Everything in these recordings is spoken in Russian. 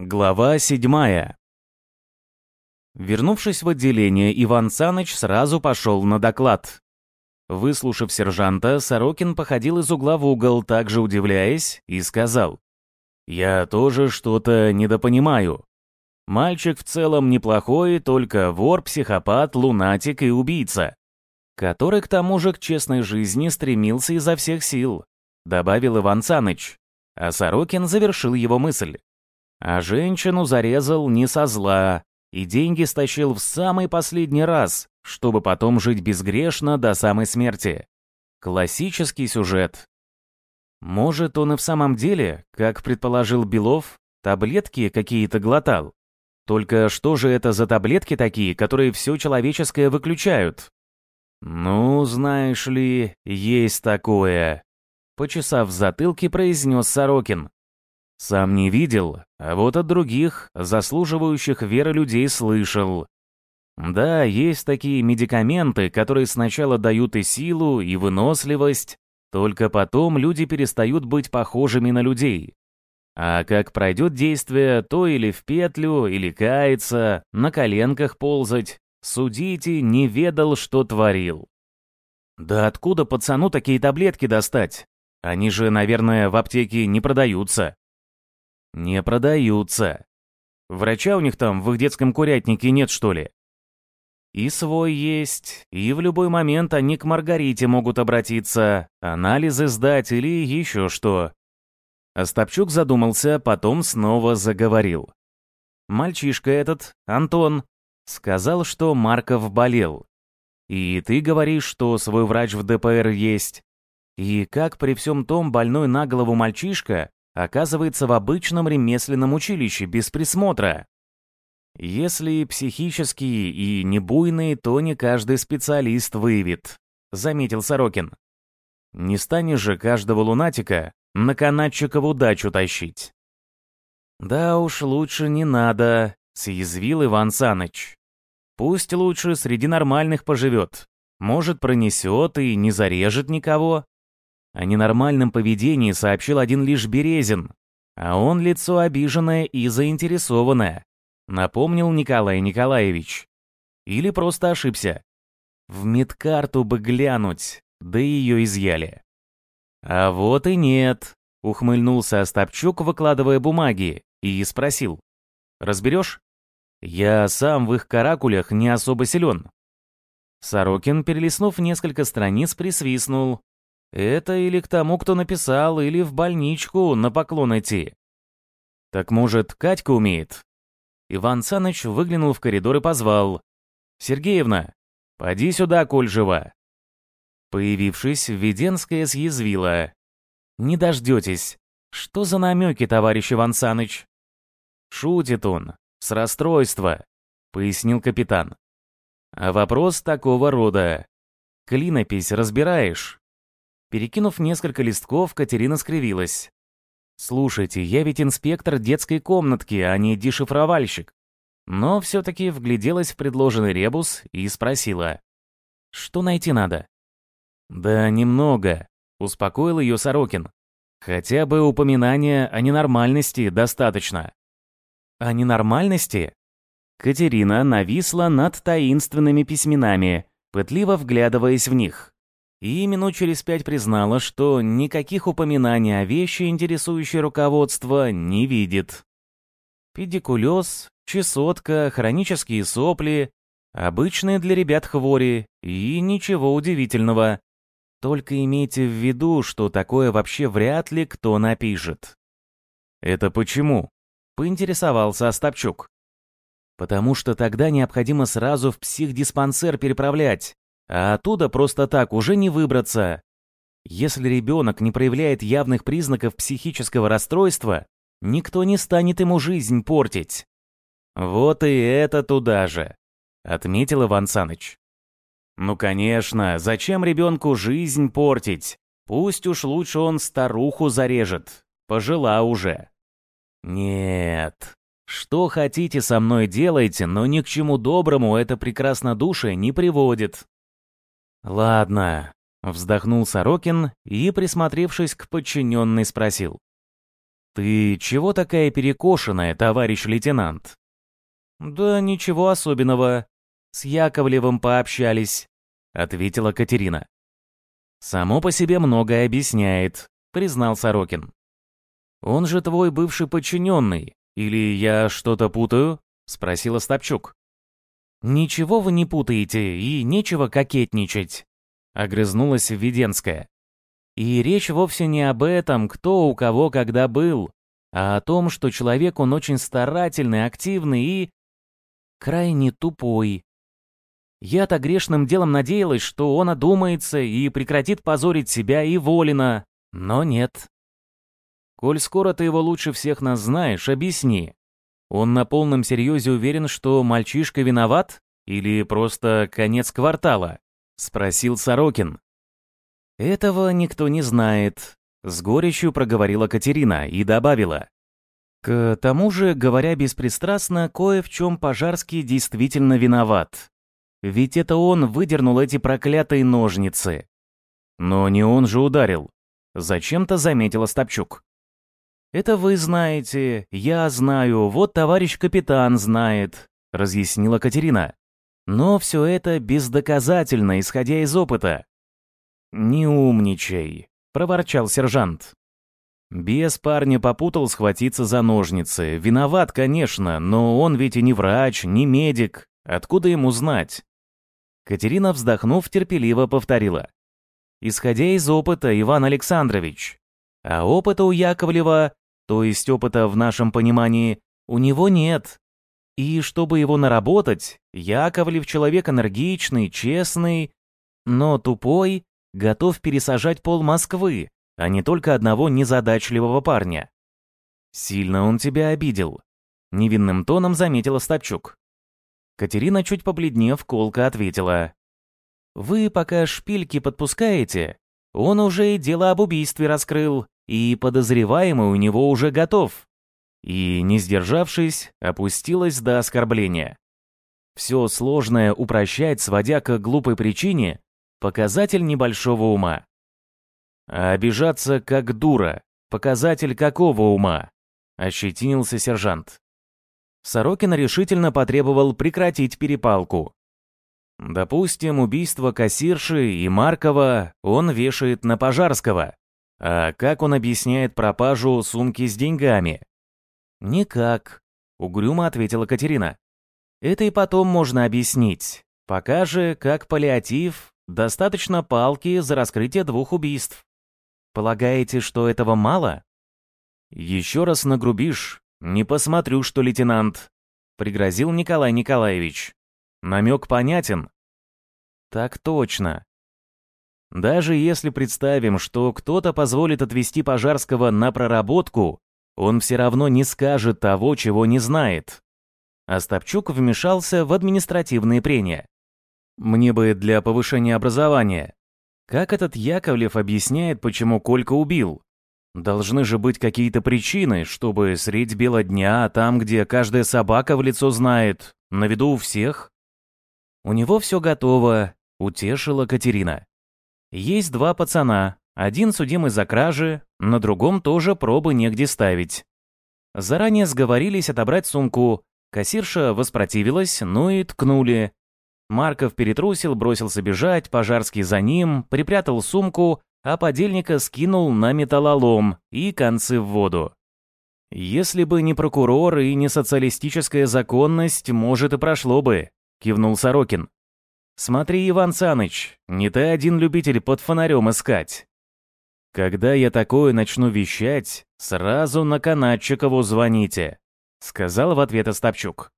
Глава седьмая. Вернувшись в отделение, Иван Саныч сразу пошел на доклад. Выслушав сержанта, Сорокин походил из угла в угол, также удивляясь, и сказал. «Я тоже что-то недопонимаю. Мальчик в целом неплохой, только вор, психопат, лунатик и убийца, который к тому же к честной жизни стремился изо всех сил», добавил Иван Саныч, а Сорокин завершил его мысль. А женщину зарезал не со зла, и деньги стащил в самый последний раз, чтобы потом жить безгрешно до самой смерти. Классический сюжет. Может, он и в самом деле, как предположил Белов, таблетки какие-то глотал? Только что же это за таблетки такие, которые все человеческое выключают? Ну, знаешь ли, есть такое. Почесав в затылке, произнес Сорокин. Сам не видел, а вот от других, заслуживающих веры людей, слышал. Да, есть такие медикаменты, которые сначала дают и силу, и выносливость, только потом люди перестают быть похожими на людей. А как пройдет действие, то или в петлю, или каяться, на коленках ползать. Судите, не ведал, что творил. Да откуда пацану такие таблетки достать? Они же, наверное, в аптеке не продаются. Не продаются. Врача у них там в их детском курятнике нет, что ли? И свой есть, и в любой момент они к Маргарите могут обратиться, анализы сдать или еще что. Остапчук задумался, потом снова заговорил. Мальчишка этот, Антон, сказал, что Марков болел. И ты говоришь, что свой врач в ДПР есть. И как при всем том больной на голову мальчишка оказывается в обычном ремесленном училище без присмотра. Если психические и небуйные, то не каждый специалист выявит, заметил Сорокин. Не станешь же каждого лунатика на канатчика в удачу тащить. Да уж лучше не надо, съязвил Иван Саныч. Пусть лучше среди нормальных поживет. Может, пронесет и не зарежет никого. О ненормальном поведении сообщил один лишь Березин, а он лицо обиженное и заинтересованное, напомнил Николай Николаевич. Или просто ошибся. В медкарту бы глянуть, да ее изъяли. А вот и нет, ухмыльнулся Остапчук, выкладывая бумаги, и спросил. Разберешь? Я сам в их каракулях не особо силен. Сорокин, перелистнув несколько страниц, присвистнул, это или к тому, кто написал, или в больничку на поклон идти. Так может, Катька умеет? Иван Саныч выглянул в коридор и позвал. «Сергеевна, поди сюда, коль жива». Появившись, Веденская съязвила. «Не дождетесь. Что за намеки, товарищ Иван Саныч?» «Шутит он. С расстройства», — пояснил капитан. «А вопрос такого рода. Клинопись разбираешь?» Перекинув несколько листков, Катерина скривилась. «Слушайте, я ведь инспектор детской комнатки, а не дешифровальщик». Но все-таки вгляделась в предложенный ребус и спросила. «Что найти надо?» «Да немного», — успокоил ее Сорокин. «Хотя бы упоминания о ненормальности достаточно». «О ненормальности?» Катерина нависла над таинственными письменами, пытливо вглядываясь в них и минут через пять признала, что никаких упоминаний о вещи, интересующей руководство, не видит. Педикулез, чесотка, хронические сопли, обычные для ребят хвори и ничего удивительного. Только имейте в виду, что такое вообще вряд ли кто напишет. «Это почему?» — поинтересовался Остапчук. «Потому что тогда необходимо сразу в психдиспансер переправлять, а оттуда просто так уже не выбраться. Если ребенок не проявляет явных признаков психического расстройства, никто не станет ему жизнь портить. Вот и это туда же, отметил Иван Саныч. Ну, конечно, зачем ребенку жизнь портить? Пусть уж лучше он старуху зарежет. Пожила уже. Нет. Что хотите со мной делайте, но ни к чему доброму это прекрасно душе не приводит. «Ладно», — вздохнул Сорокин и, присмотревшись к подчиненной, спросил. «Ты чего такая перекошенная, товарищ лейтенант?» «Да ничего особенного. С Яковлевым пообщались», — ответила Катерина. «Само по себе многое объясняет», — признал Сорокин. «Он же твой бывший подчиненный. Или я что-то путаю?» — спросил Остапчук. «Ничего вы не путаете, и нечего кокетничать», — огрызнулась Введенская. И речь вовсе не об этом, кто у кого когда был, а о том, что человек он очень старательный, активный и... крайне тупой. Я-то грешным делом надеялась, что он одумается и прекратит позорить себя и Волина, но нет. Коль скоро ты его лучше всех нас знаешь, объясни. Он на полном серьезе уверен, что мальчишка виноват? Или просто конец квартала? Спросил Сорокин. «Этого никто не знает», — с горечью проговорила Катерина и добавила. «К тому же, говоря беспристрастно, кое в чем Пожарский действительно виноват. Ведь это он выдернул эти проклятые ножницы». «Но не он же ударил», — зачем-то заметила Стопчук. «Это вы знаете, я знаю, вот товарищ капитан знает», — разъяснила Катерина. «Но все это бездоказательно, исходя из опыта. «Не умничай», — проворчал сержант. Бес парня попутал схватиться за ножницы. Виноват, конечно, но он ведь и не врач, не медик. Откуда ему знать? Катерина, вздохнув, терпеливо повторила. Исходя из опыта, Иван Александрович. А опыта у Яковлева, то есть опыта в нашем понимании, у него нет. И чтобы его наработать, Яковлев человек энергичный, честный, но тупой готов пересажать пол Москвы, а не только одного незадачливого парня. Сильно он тебя обидел. Невинным тоном заметила Стопчук. Катерина, чуть побледнев, колко ответила. «Вы пока шпильки подпускаете, он уже и дело об убийстве раскрыл, и подозреваемый у него уже готов». И, не сдержавшись, опустилась до оскорбления. Все сложное упрощать, сводя к глупой причине, Показатель небольшого ума. А обижаться как дура. Показатель какого ума? Ощетинился сержант. Сорокин решительно потребовал прекратить перепалку. Допустим, убийство кассирши и Маркова он вешает на Пожарского. А как он объясняет пропажу сумки с деньгами? Никак, угрюмо ответила Катерина. Это и потом можно объяснить. Пока же, как паллиатив, Достаточно палки за раскрытие двух убийств. Полагаете, что этого мало? Еще раз нагрубишь, не посмотрю, что лейтенант, пригрозил Николай Николаевич. Намек понятен? Так точно. Даже если представим, что кто-то позволит отвести Пожарского на проработку, он все равно не скажет того, чего не знает. Остапчук вмешался в административные прения. Мне бы для повышения образования. Как этот Яковлев объясняет, почему Колька убил? Должны же быть какие-то причины, чтобы средь бела дня, там, где каждая собака в лицо знает, на виду у всех. У него все готово, утешила Катерина. Есть два пацана, один судимый за кражи, на другом тоже пробы негде ставить. Заранее сговорились отобрать сумку, кассирша воспротивилась, ну и ткнули. Марков перетрусил, бросился бежать, Пожарский за ним, припрятал сумку, а подельника скинул на металлолом и концы в воду. «Если бы не прокурор и не социалистическая законность, может, и прошло бы», — кивнул Сорокин. «Смотри, Иван Саныч, не ты один любитель под фонарем искать. Когда я такое начну вещать, сразу на Канадчикову звоните», — сказал в ответ Остапчук.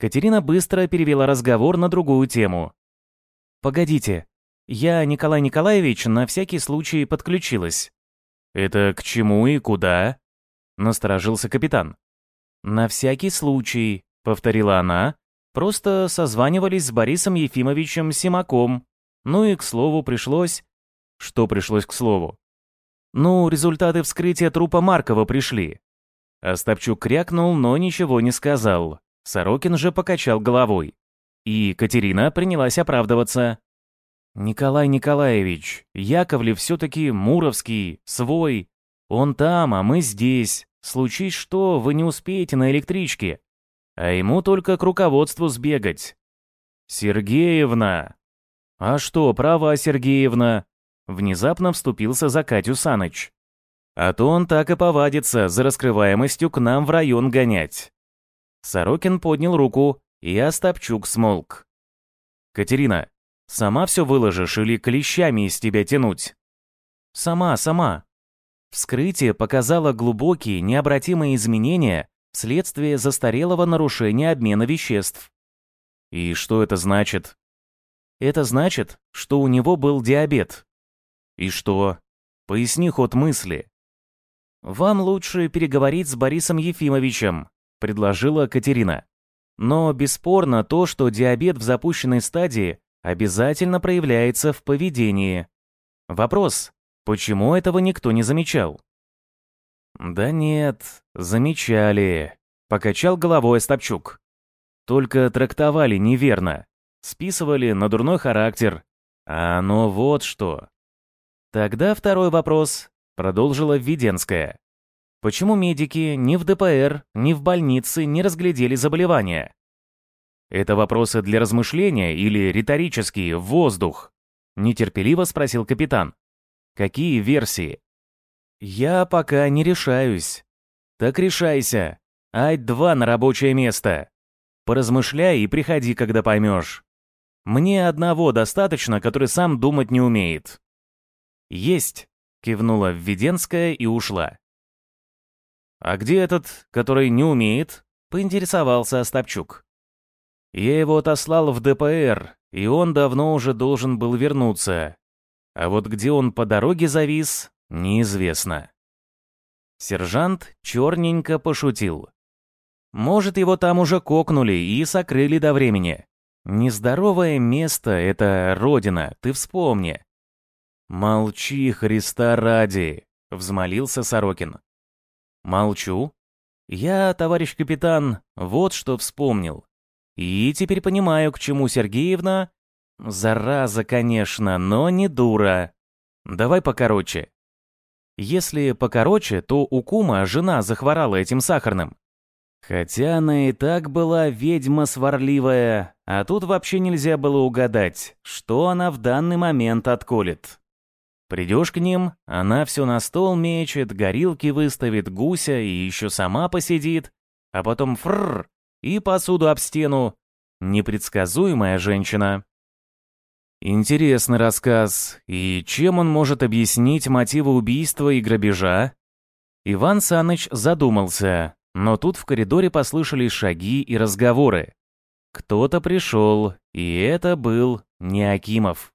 Катерина быстро перевела разговор на другую тему. «Погодите, я, Николай Николаевич, на всякий случай подключилась». «Это к чему и куда?» — насторожился капитан. «На всякий случай», — повторила она, — «просто созванивались с Борисом Ефимовичем Симаком. Ну и, к слову, пришлось...» «Что пришлось к слову?» «Ну, результаты вскрытия трупа Маркова пришли». Остапчук крякнул, но ничего не сказал. Сорокин же покачал головой. И Катерина принялась оправдываться. «Николай Николаевич, Яковлев все-таки Муровский, свой. Он там, а мы здесь. Случись что, вы не успеете на электричке. А ему только к руководству сбегать. Сергеевна! А что, права, Сергеевна? Внезапно вступился за Катю Саныч. А то он так и повадится за раскрываемостью к нам в район гонять. Сорокин поднял руку, и Остапчук смолк. «Катерина, сама все выложишь или клещами из тебя тянуть?» «Сама, сама». Вскрытие показало глубокие, необратимые изменения вследствие застарелого нарушения обмена веществ. И что это значит? Это значит, что у него был диабет. И что? Поясни ход мысли. Вам лучше переговорить с Борисом Ефимовичем, предложила Катерина. Но бесспорно то, что диабет в запущенной стадии обязательно проявляется в поведении. Вопрос, почему этого никто не замечал? Да нет, замечали, покачал головой Стопчук. Только трактовали неверно, списывали на дурной характер. А оно вот что. Тогда второй вопрос, продолжила Введенская. Почему медики ни в ДПР, ни в больнице не разглядели заболевания? Это вопросы для размышления или риторические, в воздух? Нетерпеливо спросил капитан. Какие версии? Я пока не решаюсь. Так решайся. Ать-2 на рабочее место. Поразмышляй и приходи, когда поймешь. Мне одного достаточно, который сам думать не умеет. Есть, кивнула Введенская и ушла. «А где этот, который не умеет?» — поинтересовался Остапчук. «Я его отослал в ДПР, и он давно уже должен был вернуться. А вот где он по дороге завис, неизвестно». Сержант черненько пошутил. «Может, его там уже кокнули и сокрыли до времени. Нездоровое место — это родина, ты вспомни». «Молчи, Христа ради!» — взмолился Сорокин. Молчу. Я, товарищ капитан, вот что вспомнил. И теперь понимаю, к чему Сергеевна... Зараза, конечно, но не дура. Давай покороче. Если покороче, то у кума жена захворала этим сахарным. Хотя она и так была ведьма сварливая, а тут вообще нельзя было угадать, что она в данный момент отколет. Придешь к ним, она все на стол мечет, горилки выставит, гуся и еще сама посидит, а потом фррр и посуду об стену. Непредсказуемая женщина. Интересный рассказ. И чем он может объяснить мотивы убийства и грабежа? Иван Саныч задумался, но тут в коридоре послышались шаги и разговоры. Кто-то пришел, и это был не Акимов.